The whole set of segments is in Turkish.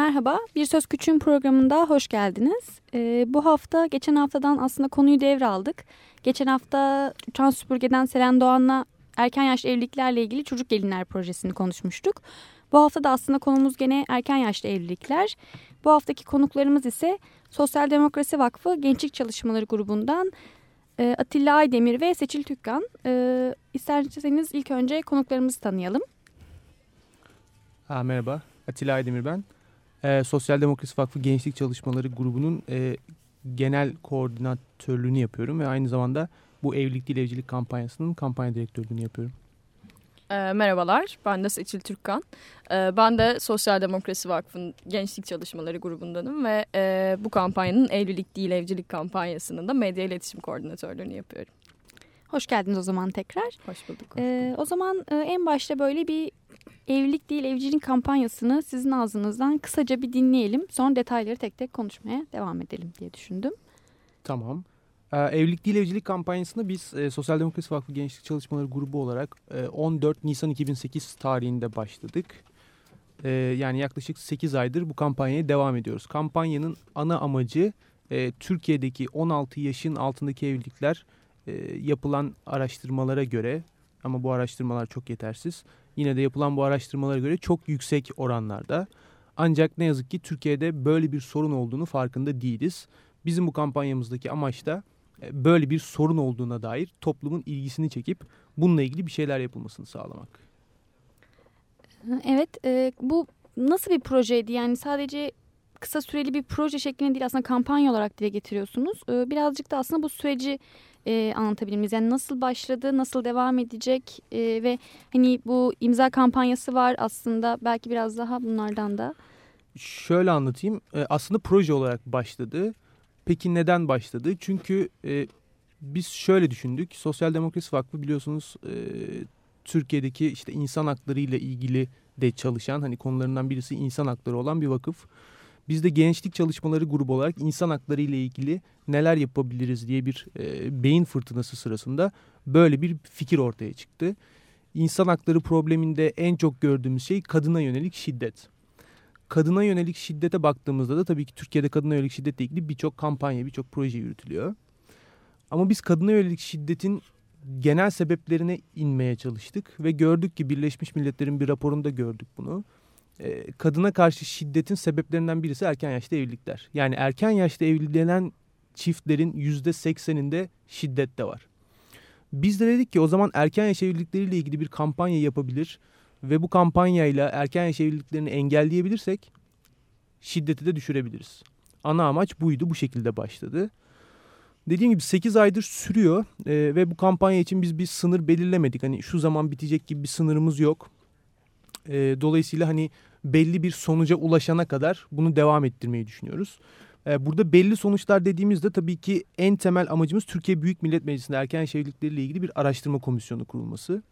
Merhaba, Bir Söz Küçüğün programında hoş geldiniz. Ee, bu hafta geçen haftadan aslında konuyu devraldık. Geçen hafta Uçan Süpürge'den Selen Doğan'la erken yaşlı evliliklerle ilgili Çocuk Gelinler projesini konuşmuştuk. Bu hafta da aslında konumuz gene erken yaşlı evlilikler. Bu haftaki konuklarımız ise Sosyal Demokrasi Vakfı Gençlik Çalışmaları grubundan e, Atilla Aydemir ve Seçil Tükkan. E, isterseniz ilk önce konuklarımızı tanıyalım. Ha, merhaba, Atilla Aydemir ben. E, Sosyal Demokrasi Vakfı Gençlik Çalışmaları grubunun e, genel koordinatörlüğünü yapıyorum ve aynı zamanda bu evlilik değil evcilik kampanyasının kampanya direktörlüğünü yapıyorum. E, merhabalar, ben de Seçil Türkkan. E, ben de Sosyal Demokrasi Vakfı'nın Gençlik Çalışmaları grubundanım ve e, bu kampanyanın evlilik değil evcilik kampanyasının da medya iletişim koordinatörlüğünü yapıyorum. Hoş geldiniz o zaman tekrar. Hoş bulduk. Ee, o zaman e, en başta böyle bir evlilik değil evcilik kampanyasını sizin ağzınızdan kısaca bir dinleyelim. Sonra detayları tek tek konuşmaya devam edelim diye düşündüm. Tamam. Ee, evlilik değil evcilik kampanyasını biz e, Sosyal Demokrasi Vakfı Gençlik Çalışmaları grubu olarak e, 14 Nisan 2008 tarihinde başladık. E, yani yaklaşık 8 aydır bu kampanyaya devam ediyoruz. Kampanyanın ana amacı e, Türkiye'deki 16 yaşın altındaki evlilikler e, yapılan araştırmalara göre ama bu araştırmalar çok yetersiz. Yine de yapılan bu araştırmalara göre çok yüksek oranlarda. Ancak ne yazık ki Türkiye'de böyle bir sorun olduğunu farkında değiliz. Bizim bu kampanyamızdaki amaç da e, böyle bir sorun olduğuna dair toplumun ilgisini çekip bununla ilgili bir şeyler yapılmasını sağlamak. Evet, e, bu nasıl bir projeydi? Yani sadece kısa süreli bir proje şeklinde değil aslında kampanya olarak dile getiriyorsunuz. E, birazcık da aslında bu süreci e, anlatabilir miyiz? Yani nasıl başladı, nasıl devam edecek e, ve hani bu imza kampanyası var aslında belki biraz daha bunlardan da. Şöyle anlatayım. E, aslında proje olarak başladı. Peki neden başladı? Çünkü e, biz şöyle düşündük. Sosyal Demokrasi Vakfı biliyorsunuz e, Türkiye'deki işte insan hakları ile ilgili de çalışan hani konularından birisi insan hakları olan bir vakıf. Biz de gençlik çalışmaları grubu olarak insan hakları ile ilgili neler yapabiliriz diye bir e, beyin fırtınası sırasında böyle bir fikir ortaya çıktı. İnsan hakları probleminde en çok gördüğümüz şey kadına yönelik şiddet. Kadına yönelik şiddete baktığımızda da tabii ki Türkiye'de kadına yönelik şiddetle ilgili birçok kampanya, birçok proje yürütülüyor. Ama biz kadına yönelik şiddetin genel sebeplerine inmeye çalıştık ve gördük ki Birleşmiş Milletler'in bir raporunda gördük bunu. Ee, kadına karşı şiddetin sebeplerinden birisi erken yaşta evlilikler. Yani erken yaşta evlenen çiftlerin yüzde sekseninde şiddet de var. Biz de dedik ki o zaman erken yaş evlilikleriyle ilgili bir kampanya yapabilir ve bu kampanyayla erken yaş evliliklerini engelleyebilirsek şiddeti de düşürebiliriz. Ana amaç buydu bu şekilde başladı. Dediğim gibi 8 aydır sürüyor e, ve bu kampanya için biz bir sınır belirlemedik. Hani şu zaman bitecek gibi bir sınırımız yok. E, dolayısıyla hani belli bir sonuca ulaşana kadar bunu devam ettirmeyi düşünüyoruz. Ee, burada belli sonuçlar dediğimizde tabii ki en temel amacımız Türkiye Büyük Millet Meclisi'nde erken evlilikleriyle ilgili bir araştırma komisyonu kurulması.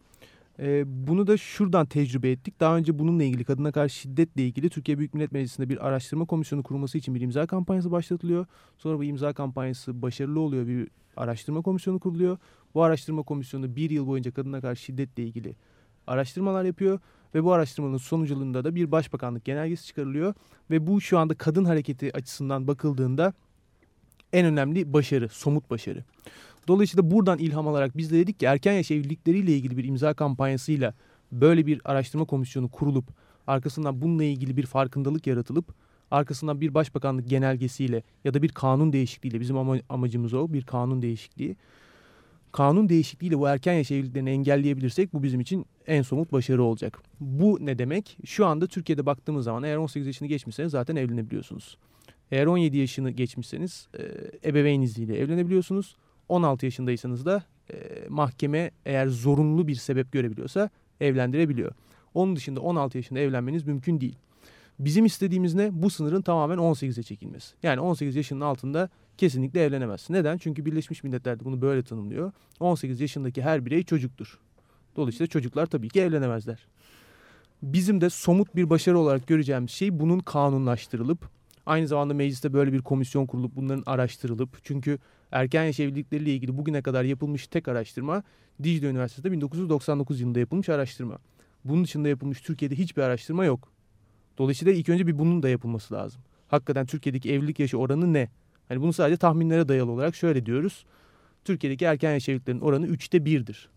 Ee, bunu da şuradan tecrübe ettik. Daha önce bununla ilgili kadına karşı şiddetle ilgili Türkiye Büyük Millet Meclisi'nde bir araştırma komisyonu kurulması için bir imza kampanyası başlatılıyor. Sonra bu imza kampanyası başarılı oluyor. Bir araştırma komisyonu kuruluyor. Bu araştırma komisyonu bir yıl boyunca kadına karşı şiddetle ilgili araştırmalar yapıyor ve bu araştırmanın sonucunda da bir başbakanlık genelgesi çıkarılıyor ve bu şu anda kadın hareketi açısından bakıldığında en önemli başarı, somut başarı. Dolayısıyla buradan ilham alarak biz de dedik ki erken yaş evlilikleriyle ilgili bir imza kampanyasıyla böyle bir araştırma komisyonu kurulup arkasından bununla ilgili bir farkındalık yaratılıp arkasından bir başbakanlık genelgesiyle ya da bir kanun değişikliğiyle bizim amacımız o bir kanun değişikliği kanun değişikliğiyle bu erken yaş evliliklerini engelleyebilirsek bu bizim için en somut başarı olacak. Bu ne demek? Şu anda Türkiye'de baktığımız zaman eğer 18 yaşını geçmişseniz zaten evlenebiliyorsunuz. Eğer 17 yaşını geçmişseniz e, ebeveyn izniyle evlenebiliyorsunuz. 16 yaşındaysanız da e, mahkeme eğer zorunlu bir sebep görebiliyorsa evlendirebiliyor. Onun dışında 16 yaşında evlenmeniz mümkün değil. Bizim istediğimiz ne? Bu sınırın tamamen 18'e çekilmesi. Yani 18 yaşının altında kesinlikle evlenemezsin. Neden? Çünkü Birleşmiş Milletler de bunu böyle tanımlıyor. 18 yaşındaki her birey çocuktur. Dolayısıyla çocuklar tabii ki evlenemezler. Bizim de somut bir başarı olarak göreceğimiz şey bunun kanunlaştırılıp aynı zamanda mecliste böyle bir komisyon kurulup bunların araştırılıp çünkü erken yaş evlilikleriyle ilgili bugüne kadar yapılmış tek araştırma Dicle Üniversitesi'de 1999 yılında yapılmış araştırma. Bunun dışında yapılmış Türkiye'de hiçbir araştırma yok. Dolayısıyla ilk önce bir bunun da yapılması lazım. Hakikaten Türkiye'deki evlilik yaşı oranı ne? Hani bunu sadece tahminlere dayalı olarak şöyle diyoruz. Türkiye'deki erken yaş evliliklerin oranı üçte birdir.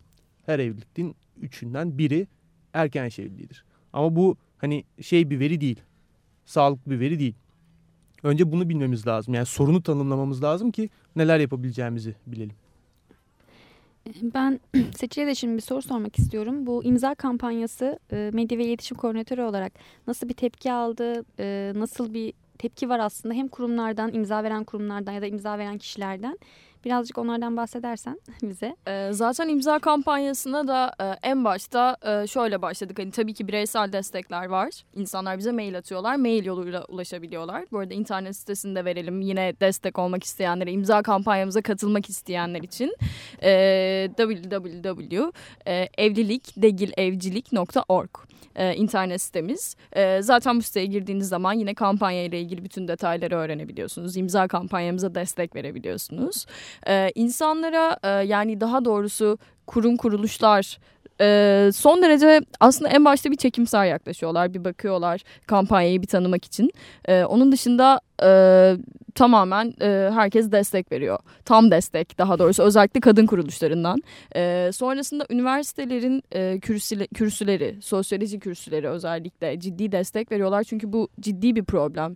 Her evliliğin üçünden biri erken yaş evliliğidir. Ama bu hani şey bir veri değil. Sağlıklı bir veri değil. Önce bunu bilmemiz lazım. Yani sorunu tanımlamamız lazım ki neler yapabileceğimizi bilelim. Ben Seçil'e de şimdi bir soru sormak istiyorum. Bu imza kampanyası e, medya ve iletişim koordinatörü olarak nasıl bir tepki aldı, e, nasıl bir tepki var aslında hem kurumlardan, imza veren kurumlardan ya da imza veren kişilerden. Birazcık onlardan bahsedersen bize. Ee, zaten imza kampanyasına da e, en başta e, şöyle başladık. Hani tabii ki bireysel destekler var. İnsanlar bize mail atıyorlar. Mail yoluyla ulaşabiliyorlar. Bu arada internet sitesinde verelim. Yine destek olmak isteyenlere, imza kampanyamıza katılmak isteyenler için e, www.evlilikdegilevcilik.org e, internet sitemiz. E, zaten bu siteye girdiğiniz zaman yine kampanya ile ilgili bütün detayları öğrenebiliyorsunuz. İmza kampanyamıza destek verebiliyorsunuz. E, insanlara e, yani daha doğrusu kurum kuruluşlar e, son derece aslında en başta bir çekimsel yaklaşıyorlar. Bir bakıyorlar kampanyayı bir tanımak için. E, onun dışında e, tamamen herkes destek veriyor. Tam destek daha doğrusu özellikle kadın kuruluşlarından. Sonrasında üniversitelerin e, kürsüle, kürsüleri, sosyoloji kürsüleri özellikle ciddi destek veriyorlar. Çünkü bu ciddi bir problem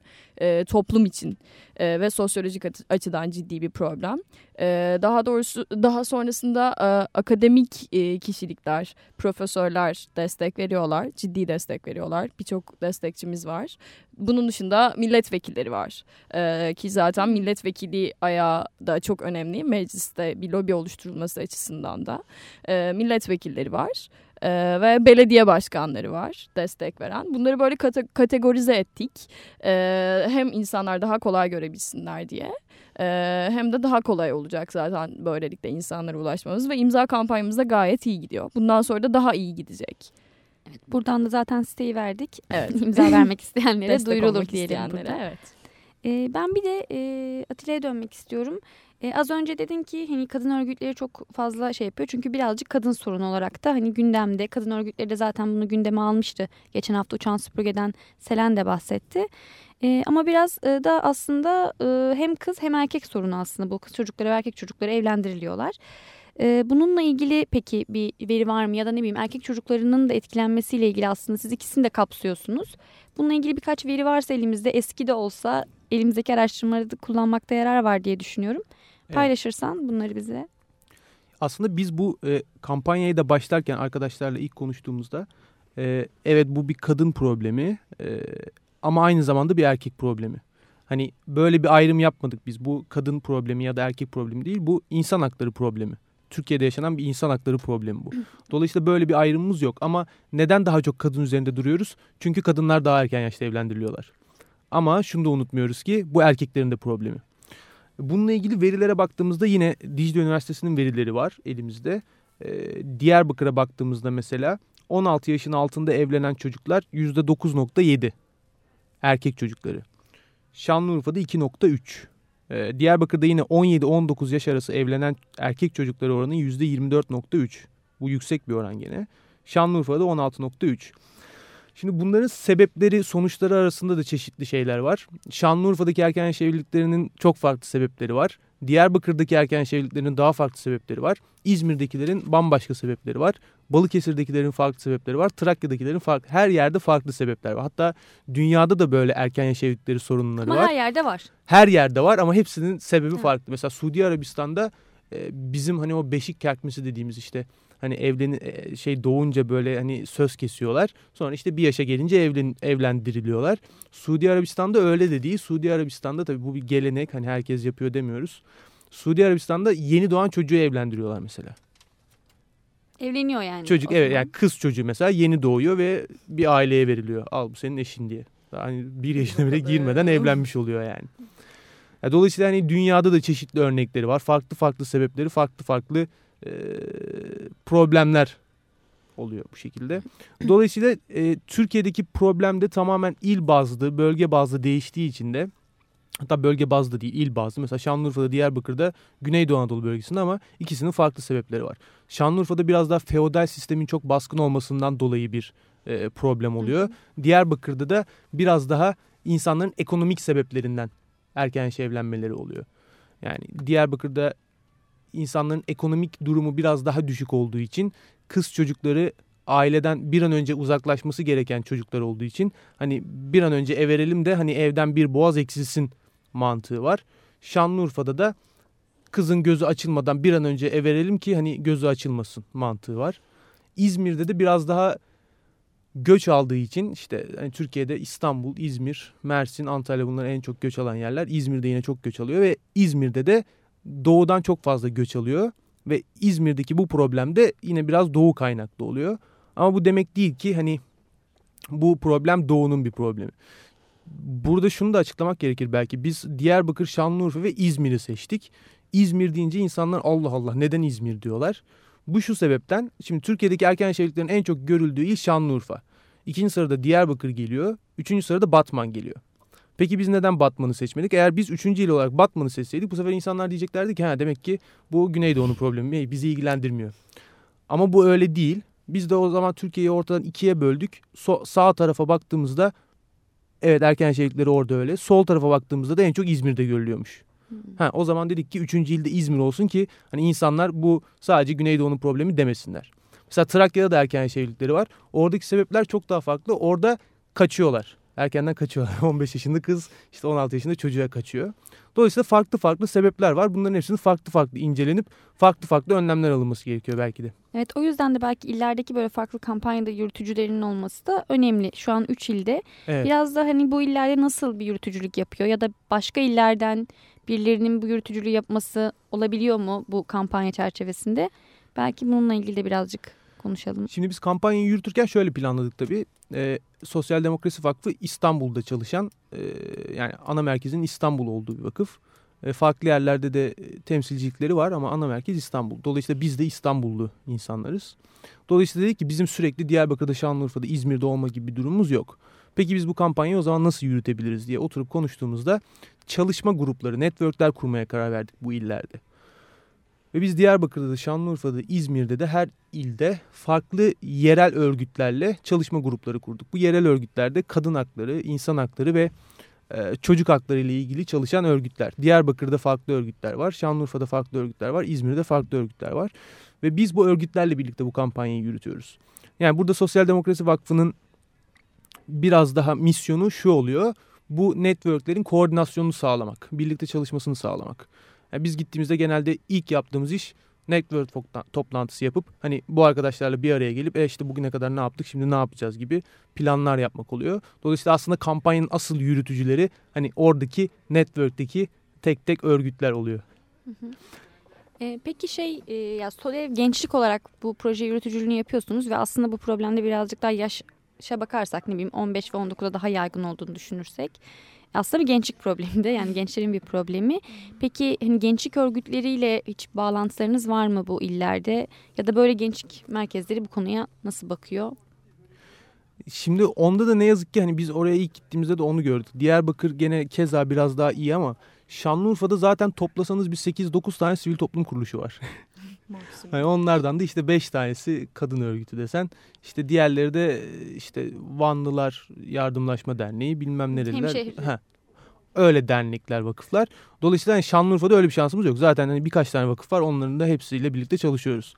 toplum için e, ve sosyolojik açıdan ciddi bir problem. E, daha doğrusu daha sonrasında e, akademik e, kişilikler, profesörler destek veriyorlar. Ciddi destek veriyorlar. Birçok destekçimiz var. Bunun dışında milletvekilleri var. E, ki zaten milletvekili ayağı da çok önemli. Mecliste bir lobi oluşturulması açısından da. E, milletvekilleri var. Ee, ve belediye başkanları var destek veren. Bunları böyle kate kategorize ettik. Ee, hem insanlar daha kolay görebilsinler diye. Ee, hem de daha kolay olacak zaten böylelikle insanlara ulaşmamız. Ve imza kampanyamız da gayet iyi gidiyor. Bundan sonra da daha iyi gidecek. Evet, buradan da zaten siteyi verdik. Evet. imza vermek isteyenlere duyurulur diyelim isteyenlere, burada. Evet. Ee, ben bir de e, Atilla'ya dönmek istiyorum. E, az önce dedin ki hani kadın örgütleri çok fazla şey yapıyor. Çünkü birazcık kadın sorunu olarak da hani gündemde. Kadın örgütleri de zaten bunu gündeme almıştı. Geçen hafta uçan süpürgeden Selen de bahsetti. E, ama biraz e, da aslında e, hem kız hem erkek sorunu aslında bu. Kız çocukları ve erkek çocukları evlendiriliyorlar. E, bununla ilgili peki bir veri var mı ya da ne bileyim erkek çocuklarının da etkilenmesiyle ilgili aslında siz ikisini de kapsıyorsunuz. Bununla ilgili birkaç veri varsa elimizde eski de olsa elimizdeki araştırmaları kullanmakta yarar var diye düşünüyorum. Paylaşırsan evet. bunları bize. Aslında biz bu e, kampanyayı da başlarken arkadaşlarla ilk konuştuğumuzda e, evet bu bir kadın problemi e, ama aynı zamanda bir erkek problemi. Hani böyle bir ayrım yapmadık biz. Bu kadın problemi ya da erkek problemi değil. Bu insan hakları problemi. Türkiye'de yaşanan bir insan hakları problemi bu. Dolayısıyla böyle bir ayrımımız yok. Ama neden daha çok kadın üzerinde duruyoruz? Çünkü kadınlar daha erken yaşta evlendiriliyorlar. Ama şunu da unutmuyoruz ki bu erkeklerin de problemi. Bununla ilgili verilere baktığımızda yine Dicle Üniversitesi'nin verileri var elimizde. Ee, Diyarbakır'a baktığımızda mesela 16 yaşın altında evlenen çocuklar %9.7 erkek çocukları. Şanlıurfa'da 2.3. Ee, Diyarbakır'da yine 17-19 yaş arası evlenen erkek çocukları oranı %24.3. Bu yüksek bir oran gene. Şanlıurfa'da 16.3. Şimdi bunların sebepleri, sonuçları arasında da çeşitli şeyler var. Şanlıurfa'daki erken yaş evliliklerinin çok farklı sebepleri var. Diyarbakır'daki erken yaş evliliklerinin daha farklı sebepleri var. İzmir'dekilerin bambaşka sebepleri var. Balıkesir'dekilerin farklı sebepleri var. Trakya'dakilerin farklı. Her yerde farklı sebepler var. Hatta dünyada da böyle erken yaş evlilikleri sorunları ama var. Ama her yerde var. Her yerde var ama hepsinin sebebi Hı. farklı. Mesela Suudi Arabistan'da bizim hani o beşik kertmesi dediğimiz işte hani evlen e, şey doğunca böyle hani söz kesiyorlar. Sonra işte bir yaşa gelince evlen evlendiriliyorlar. Suudi Arabistan'da öyle de değil. Suudi Arabistan'da tabii bu bir gelenek hani herkes yapıyor demiyoruz. Suudi Arabistan'da yeni doğan çocuğu evlendiriyorlar mesela. Evleniyor yani. Çocuk evet yani kız çocuğu mesela yeni doğuyor ve bir aileye veriliyor. Al bu senin eşin diye. Hani bir yaşına bile girmeden evlenmiş oluyor yani. yani. Dolayısıyla hani dünyada da çeşitli örnekleri var. Farklı farklı sebepleri, farklı farklı e, problemler oluyor bu şekilde. Dolayısıyla e, Türkiye'deki problem de tamamen il bazlı, bölge bazlı değiştiği için de hatta bölge bazlı değil il bazlı. Mesela Şanlıurfa'da, Diyarbakır'da Güneydoğu Anadolu bölgesinde ama ikisinin farklı sebepleri var. Şanlıurfa'da biraz daha feodal sistemin çok baskın olmasından dolayı bir e, problem oluyor. Diyarbakır'da da biraz daha insanların ekonomik sebeplerinden erken yaş evlenmeleri oluyor. Yani Diyarbakır'da insanların ekonomik durumu biraz daha düşük olduğu için kız çocukları aileden bir an önce uzaklaşması gereken çocuklar olduğu için hani bir an önce ev verelim de hani evden bir boğaz eksilsin mantığı var. Şanlıurfa'da da kızın gözü açılmadan bir an önce ev verelim ki hani gözü açılmasın mantığı var. İzmir'de de biraz daha göç aldığı için işte hani Türkiye'de İstanbul, İzmir, Mersin, Antalya bunlar en çok göç alan yerler. İzmir'de yine çok göç alıyor ve İzmir'de de doğudan çok fazla göç alıyor ve İzmir'deki bu problem de yine biraz doğu kaynaklı oluyor. Ama bu demek değil ki hani bu problem doğunun bir problemi. Burada şunu da açıklamak gerekir belki. Biz Diyarbakır, Şanlıurfa ve İzmir'i seçtik. İzmir deyince insanlar Allah Allah neden İzmir diyorlar. Bu şu sebepten şimdi Türkiye'deki erken evliliklerin en çok görüldüğü il Şanlıurfa. İkinci sırada Diyarbakır geliyor. Üçüncü sırada Batman geliyor. Peki biz neden Batman'ı seçmedik? Eğer biz üçüncü il olarak Batman'ı seçseydik bu sefer insanlar diyeceklerdi ki ha demek ki bu Güneydoğu'nun problemi bizi ilgilendirmiyor. Ama bu öyle değil. Biz de o zaman Türkiye'yi ortadan ikiye böldük. So sağ tarafa baktığımızda evet erken şehitleri orada öyle. Sol tarafa baktığımızda da en çok İzmir'de görülüyormuş. Hmm. Ha, o zaman dedik ki üçüncü ilde İzmir olsun ki hani insanlar bu sadece Güneydoğu'nun problemi demesinler. Mesela Trakya'da da erken şehirlikleri var. Oradaki sebepler çok daha farklı. Orada kaçıyorlar. Erkenden kaçıyorlar. 15 yaşında kız işte 16 yaşında çocuğa kaçıyor. Dolayısıyla farklı farklı sebepler var. Bunların hepsinin farklı farklı incelenip farklı farklı önlemler alınması gerekiyor belki de. Evet o yüzden de belki illerdeki böyle farklı kampanyada yürütücülerinin olması da önemli. Şu an 3 ilde. Evet. Biraz da hani bu illerde nasıl bir yürütücülük yapıyor ya da başka illerden birilerinin bu yürütücülüğü yapması olabiliyor mu bu kampanya çerçevesinde? Belki bununla ilgili de birazcık konuşalım. Şimdi biz kampanyayı yürütürken şöyle planladık tabii. E, Sosyal Demokrasi Vakfı İstanbul'da çalışan e, yani ana merkezin İstanbul olduğu bir vakıf. E, farklı yerlerde de temsilcilikleri var ama ana merkez İstanbul. Dolayısıyla biz de İstanbullu insanlarız. Dolayısıyla dedik ki bizim sürekli Diyarbakır'da, Şanlıurfa'da, İzmir'de olma gibi bir durumumuz yok. Peki biz bu kampanyayı o zaman nasıl yürütebiliriz diye oturup konuştuğumuzda çalışma grupları, networkler kurmaya karar verdik bu illerde. Ve biz Diyarbakır'da da, Şanlıurfa'da, İzmir'de de her ilde farklı yerel örgütlerle çalışma grupları kurduk. Bu yerel örgütlerde kadın hakları, insan hakları ve e, çocuk hakları ile ilgili çalışan örgütler. Diyarbakır'da farklı örgütler var, Şanlıurfa'da farklı örgütler var, İzmir'de farklı örgütler var. Ve biz bu örgütlerle birlikte bu kampanyayı yürütüyoruz. Yani burada Sosyal Demokrasi Vakfı'nın biraz daha misyonu şu oluyor. Bu networklerin koordinasyonunu sağlamak, birlikte çalışmasını sağlamak. Yani biz gittiğimizde genelde ilk yaptığımız iş network toplantısı yapıp hani bu arkadaşlarla bir araya gelip e işte bugüne kadar ne yaptık şimdi ne yapacağız gibi planlar yapmak oluyor. Dolayısıyla aslında kampanyanın asıl yürütücüleri hani oradaki network'teki tek tek örgütler oluyor. E, peki şey e, ya Solev gençlik olarak bu proje yürütücülüğünü yapıyorsunuz ve aslında bu problemde birazcık daha yaşa bakarsak ne bileyim 15 ve 19'da daha yaygın olduğunu düşünürsek aslında bir gençlik problemi de yani gençlerin bir problemi. Peki hani gençlik örgütleriyle hiç bağlantılarınız var mı bu illerde ya da böyle gençlik merkezleri bu konuya nasıl bakıyor? Şimdi onda da ne yazık ki hani biz oraya ilk gittiğimizde de onu gördük. Diyarbakır gene keza biraz daha iyi ama Şanlıurfa'da zaten toplasanız bir 8-9 tane sivil toplum kuruluşu var. hani onlardan da işte 5 tanesi kadın örgütü desen. İşte diğerleri de işte Vanlılar Yardımlaşma Derneği bilmem nereler. Ha, öyle dernekler, vakıflar. Dolayısıyla yani Şanlıurfa'da öyle bir şansımız yok. Zaten hani birkaç tane vakıf var. Onların da hepsiyle birlikte çalışıyoruz.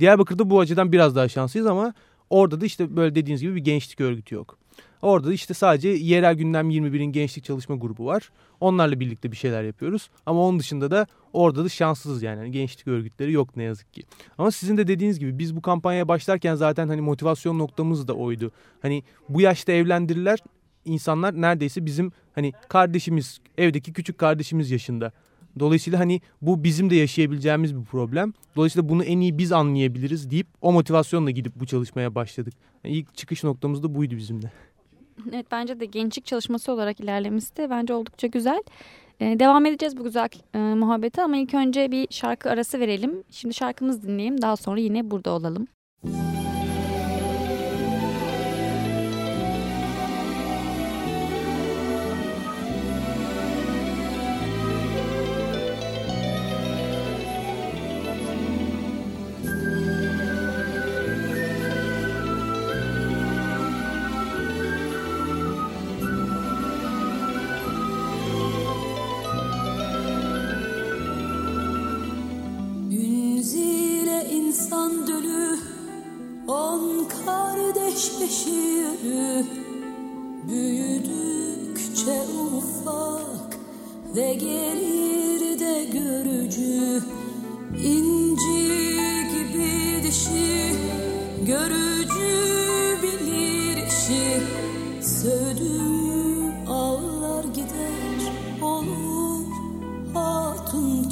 Diyarbakır'da bu açıdan biraz daha şanslıyız ama orada da işte böyle dediğiniz gibi bir gençlik örgütü yok. Orada işte sadece yerel gündem 21'in gençlik çalışma grubu var. Onlarla birlikte bir şeyler yapıyoruz. Ama onun dışında da orada da şanssızız yani. yani gençlik örgütleri yok ne yazık ki. Ama sizin de dediğiniz gibi biz bu kampanyaya başlarken zaten hani motivasyon noktamız da oydu. Hani bu yaşta evlendiriler insanlar neredeyse bizim hani kardeşimiz, evdeki küçük kardeşimiz yaşında. Dolayısıyla hani bu bizim de yaşayabileceğimiz bir problem. Dolayısıyla bunu en iyi biz anlayabiliriz deyip o motivasyonla gidip bu çalışmaya başladık. Yani ilk çıkış noktamız da buydu bizim de. Evet bence de gençlik çalışması olarak ilerlemesi de bence oldukça güzel. Ee, devam edeceğiz bu güzel e, muhabbete ama ilk önce bir şarkı arası verelim. Şimdi şarkımızı dinleyelim daha sonra yine burada olalım. Müzik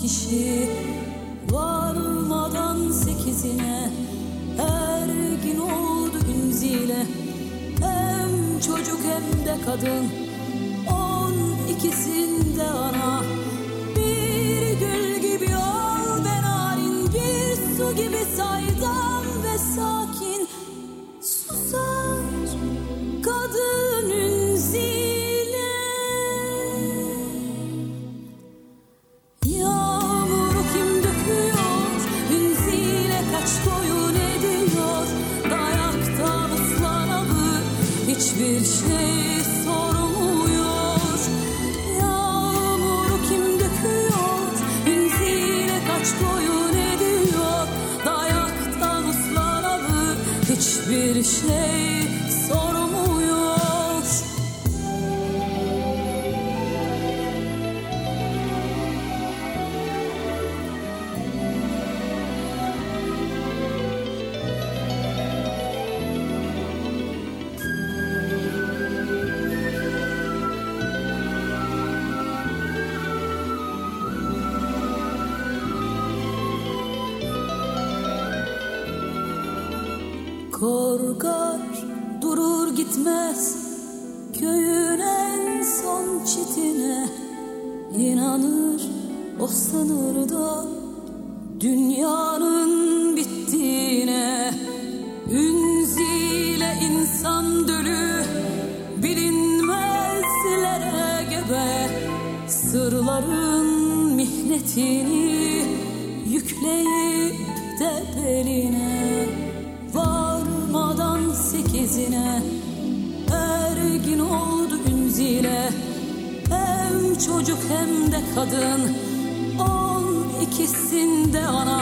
kişi Varmadan sekizine ergin oldu ünzile Hem çocuk hem de kadın on ikisinde ana. Bir gül gibi ol ben narin bir su gibi saydam Hiçbir şey mihnetini yükleyip de beline Varmadan sekizine ergin oldu ünzile. Hem çocuk hem de kadın on ikisinde ana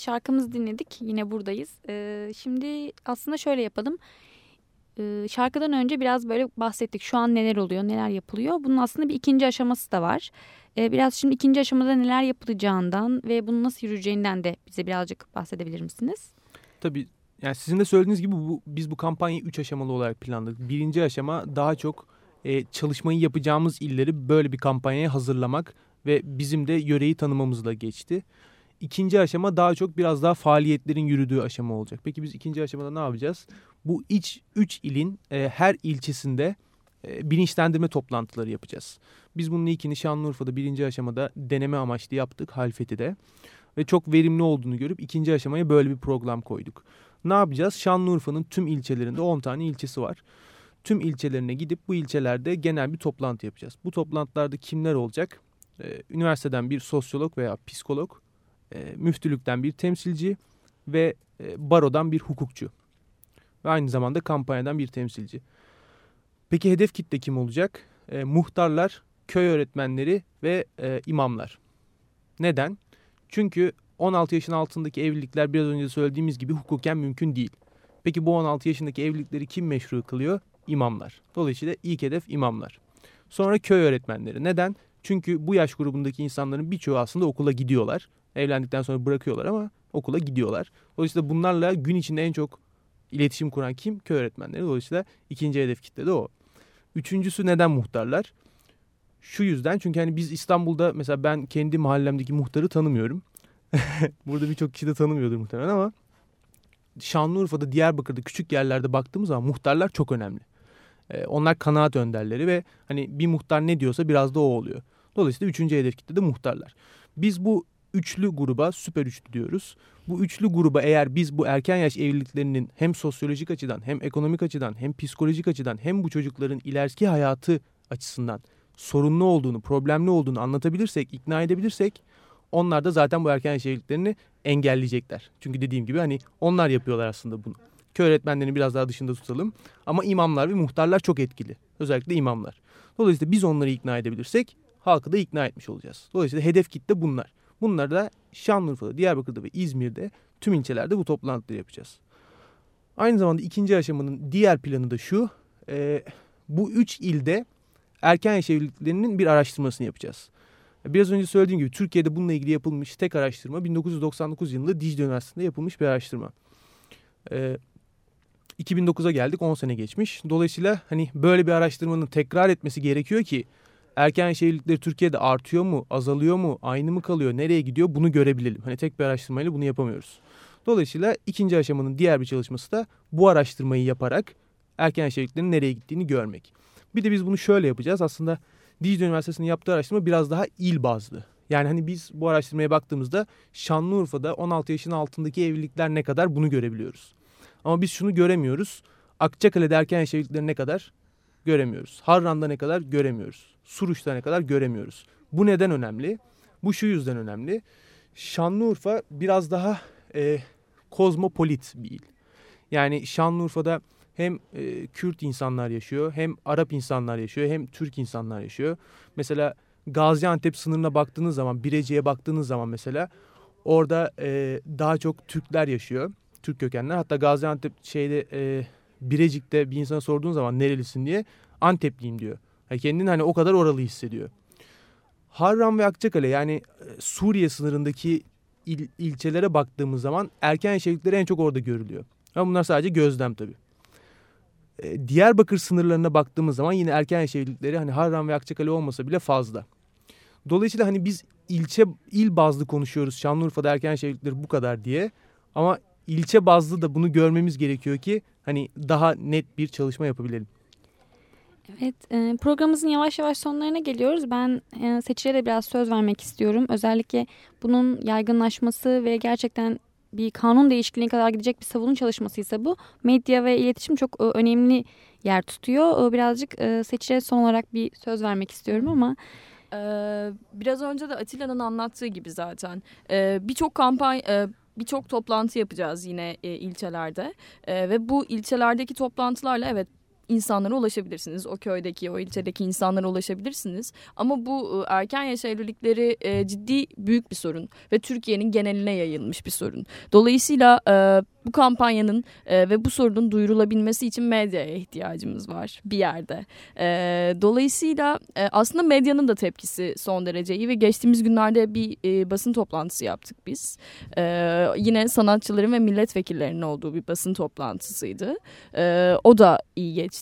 şarkımızı dinledik. Yine buradayız. Ee, şimdi aslında şöyle yapalım. Ee, şarkıdan önce biraz böyle bahsettik. Şu an neler oluyor, neler yapılıyor. Bunun aslında bir ikinci aşaması da var. Ee, biraz şimdi ikinci aşamada neler yapılacağından ve bunun nasıl yürüyeceğinden de bize birazcık bahsedebilir misiniz? Tabii yani sizin de söylediğiniz gibi bu, biz bu kampanyayı 3 aşamalı olarak planladık. Birinci aşama daha çok e, çalışmayı yapacağımız illeri böyle bir kampanyaya hazırlamak ve bizim de yöreyi tanımamızla geçti. İkinci aşama daha çok biraz daha faaliyetlerin yürüdüğü aşama olacak. Peki biz ikinci aşamada ne yapacağız? Bu iç 3 ilin e, her ilçesinde e, bilinçlendirme toplantıları yapacağız. Biz bunun ilkini Şanlıurfa'da birinci aşamada deneme amaçlı yaptık Halfeti'de. Ve çok verimli olduğunu görüp ikinci aşamaya böyle bir program koyduk. Ne yapacağız? Şanlıurfa'nın tüm ilçelerinde 10 tane ilçesi var. Tüm ilçelerine gidip bu ilçelerde genel bir toplantı yapacağız. Bu toplantılarda kimler olacak? Ee, üniversiteden bir sosyolog veya psikolog, e, müftülükten bir temsilci ve e, barodan bir hukukçu. Ve aynı zamanda kampanyadan bir temsilci. Peki hedef kitle kim olacak? E, muhtarlar, köy öğretmenleri ve e, imamlar. Neden? Çünkü 16 yaşın altındaki evlilikler biraz önce söylediğimiz gibi hukuken mümkün değil. Peki bu 16 yaşındaki evlilikleri kim meşru kılıyor? İmamlar. Dolayısıyla ilk hedef imamlar. Sonra köy öğretmenleri. Neden? Çünkü bu yaş grubundaki insanların birçoğu aslında okula gidiyorlar. Evlendikten sonra bırakıyorlar ama okula gidiyorlar. Dolayısıyla bunlarla gün içinde en çok iletişim kuran kim? Köy öğretmenleri. Dolayısıyla ikinci hedef kitle de o. Üçüncüsü neden muhtarlar? Şu yüzden çünkü hani biz İstanbul'da mesela ben kendi mahallemdeki muhtarı tanımıyorum. Burada birçok kişi de tanımıyordur muhtemelen ama Şanlıurfa'da, Diyarbakır'da küçük yerlerde baktığımız zaman muhtarlar çok önemli. Ee, onlar kanaat önderleri ve hani bir muhtar ne diyorsa biraz da o oluyor. Dolayısıyla üçüncü hedef kitle de muhtarlar. Biz bu üçlü gruba süper üçlü diyoruz. Bu üçlü gruba eğer biz bu erken yaş evliliklerinin hem sosyolojik açıdan hem ekonomik açıdan hem psikolojik açıdan hem bu çocukların ileriki hayatı açısından sorunlu olduğunu, problemli olduğunu anlatabilirsek, ikna edebilirsek onlar da zaten bu erken yaş evliliklerini engelleyecekler. Çünkü dediğim gibi hani onlar yapıyorlar aslında bunu. Köy öğretmenlerini biraz daha dışında tutalım. Ama imamlar ve muhtarlar çok etkili. Özellikle imamlar. Dolayısıyla biz onları ikna edebilirsek halkı da ikna etmiş olacağız. Dolayısıyla hedef kitle bunlar. Bunları da Şanlıurfa'da, Diyarbakır'da ve İzmir'de tüm ilçelerde bu toplantıları yapacağız. Aynı zamanda ikinci aşamanın diğer planı da şu. E, bu üç ilde erken yaş evliliklerinin bir araştırmasını yapacağız. Biraz önce söylediğim gibi Türkiye'de bununla ilgili yapılmış tek araştırma 1999 yılında Dicle Üniversitesi'nde yapılmış bir araştırma. Ee, 2009'a geldik 10 sene geçmiş. Dolayısıyla hani böyle bir araştırmanın tekrar etmesi gerekiyor ki erken evlilikleri Türkiye'de artıyor mu, azalıyor mu, aynı mı kalıyor, nereye gidiyor bunu görebilelim. Hani tek bir araştırmayla bunu yapamıyoruz. Dolayısıyla ikinci aşamanın diğer bir çalışması da bu araştırmayı yaparak erken yaş evliliklerinin nereye gittiğini görmek. Bir de biz bunu şöyle yapacağız. Aslında Dicle Üniversitesi'nin yaptığı araştırma biraz daha il bazlı. Yani hani biz bu araştırmaya baktığımızda Şanlıurfa'da 16 yaşın altındaki evlilikler ne kadar bunu görebiliyoruz. Ama biz şunu göremiyoruz. Akçakale'de erken yaş evlilikleri ne kadar göremiyoruz. Harran'da ne kadar göremiyoruz. Suruç'ta ne kadar göremiyoruz. Bu neden önemli? Bu şu yüzden önemli. Şanlıurfa biraz daha e, kozmopolit bir il. Yani Şanlıurfa'da hem e, Kürt insanlar yaşıyor, hem Arap insanlar yaşıyor, hem Türk insanlar yaşıyor. Mesela Gaziantep sınırına baktığınız zaman, Birecik'e baktığınız zaman mesela orada e, daha çok Türkler yaşıyor. Türk kökenler. Hatta Gaziantep şeyde e, Birecik'te bir insana sorduğun zaman nerelisin diye Antepliyim diyor. Yani kendini hani o kadar oralı hissediyor. Harran ve Akçakale yani e, Suriye sınırındaki il, ilçelere baktığımız zaman erken yaşadıkları en çok orada görülüyor. Ama bunlar sadece gözlem tabii. E, Diyarbakır sınırlarına baktığımız zaman yine erken yaş evlilikleri hani Harran ve Akçakale olmasa bile fazla. Dolayısıyla hani biz ilçe il bazlı konuşuyoruz Şanlıurfa'da erken yaş evlilikleri bu kadar diye. Ama ilçe bazlı da bunu görmemiz gerekiyor ki hani daha net bir çalışma yapabilelim. Evet e, programımızın yavaş yavaş sonlarına geliyoruz. Ben e, seçilere de biraz söz vermek istiyorum. Özellikle bunun yaygınlaşması ve gerçekten bir kanun değişikliğine kadar gidecek bir savunum çalışması ise bu. Medya ve iletişim çok e, önemli yer tutuyor. Birazcık seçilere son olarak bir söz vermek istiyorum ama... Ee, biraz önce de Atilla'nın anlattığı gibi zaten birçok kampanya birçok toplantı yapacağız yine ilçelerde ve bu ilçelerdeki toplantılarla evet insanlara ulaşabilirsiniz. O köydeki, o ilçedeki insanlara ulaşabilirsiniz. Ama bu e, erken yaş evlilikleri ciddi büyük bir sorun ve Türkiye'nin geneline yayılmış bir sorun. Dolayısıyla bu kampanyanın ve bu sorunun duyurulabilmesi için medyaya ihtiyacımız var bir yerde. Dolayısıyla aslında medyanın da tepkisi son derece iyi ve geçtiğimiz günlerde bir basın toplantısı yaptık biz. Yine sanatçıların ve milletvekillerinin olduğu bir basın toplantısıydı. O da iyi geçti.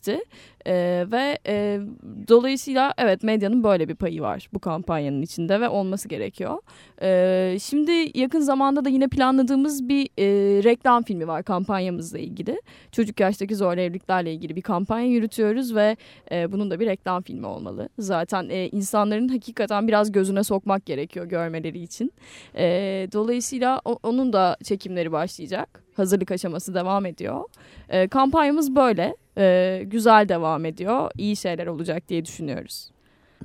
E, ve e, dolayısıyla evet medyanın böyle bir payı var bu kampanyanın içinde ve olması gerekiyor. E, şimdi yakın zamanda da yine planladığımız bir e, reklam filmi var kampanyamızla ilgili. Çocuk yaştaki zor evliliklerle ilgili bir kampanya yürütüyoruz ve e, bunun da bir reklam filmi olmalı. Zaten e, insanların hakikaten biraz gözüne sokmak gerekiyor görmeleri için. E, dolayısıyla o, onun da çekimleri başlayacak. Hazırlık aşaması devam ediyor. E, kampanyamız böyle e, güzel devam ediyor. İyi şeyler olacak diye düşünüyoruz.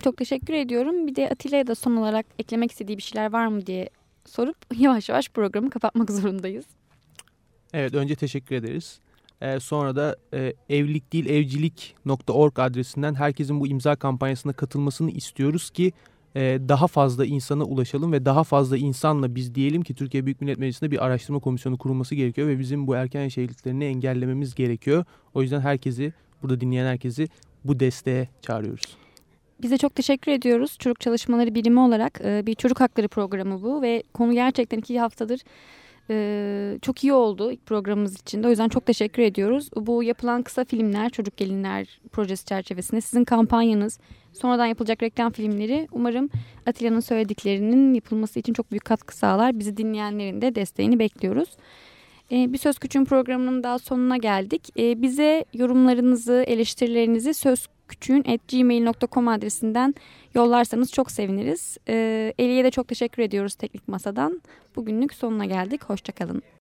Çok teşekkür ediyorum. Bir de Atilla'ya da son olarak eklemek istediği bir şeyler var mı diye sorup yavaş yavaş programı kapatmak zorundayız. Evet önce teşekkür ederiz. Ee, sonra da e, evlilik değil evcilik.org adresinden herkesin bu imza kampanyasına katılmasını istiyoruz ki e, daha fazla insana ulaşalım ve daha fazla insanla biz diyelim ki Türkiye Büyük Millet Meclisi'nde bir araştırma komisyonu kurulması gerekiyor ve bizim bu erken yaş evliliklerini engellememiz gerekiyor. O yüzden herkesi, burada dinleyen herkesi bu desteğe çağırıyoruz. Bize çok teşekkür ediyoruz. Çocuk Çalışmaları Birimi olarak e, bir çocuk hakları programı bu ve konu gerçekten iki haftadır ee, çok iyi oldu ilk programımız için de. O yüzden çok teşekkür ediyoruz. Bu yapılan kısa filmler, Çocuk Gelinler projesi çerçevesinde sizin kampanyanız, sonradan yapılacak reklam filmleri umarım Atilla'nın söylediklerinin yapılması için çok büyük katkı sağlar. Bizi dinleyenlerin de desteğini bekliyoruz. Ee, bir Söz Küçüğün programının daha sonuna geldik. Ee, bize yorumlarınızı, eleştirilerinizi söz küçüğün.gmail.com adresinden yollarsanız çok seviniriz. Ee, Eli'ye de çok teşekkür ediyoruz Teknik Masa'dan. Bugünlük sonuna geldik. Hoşçakalın.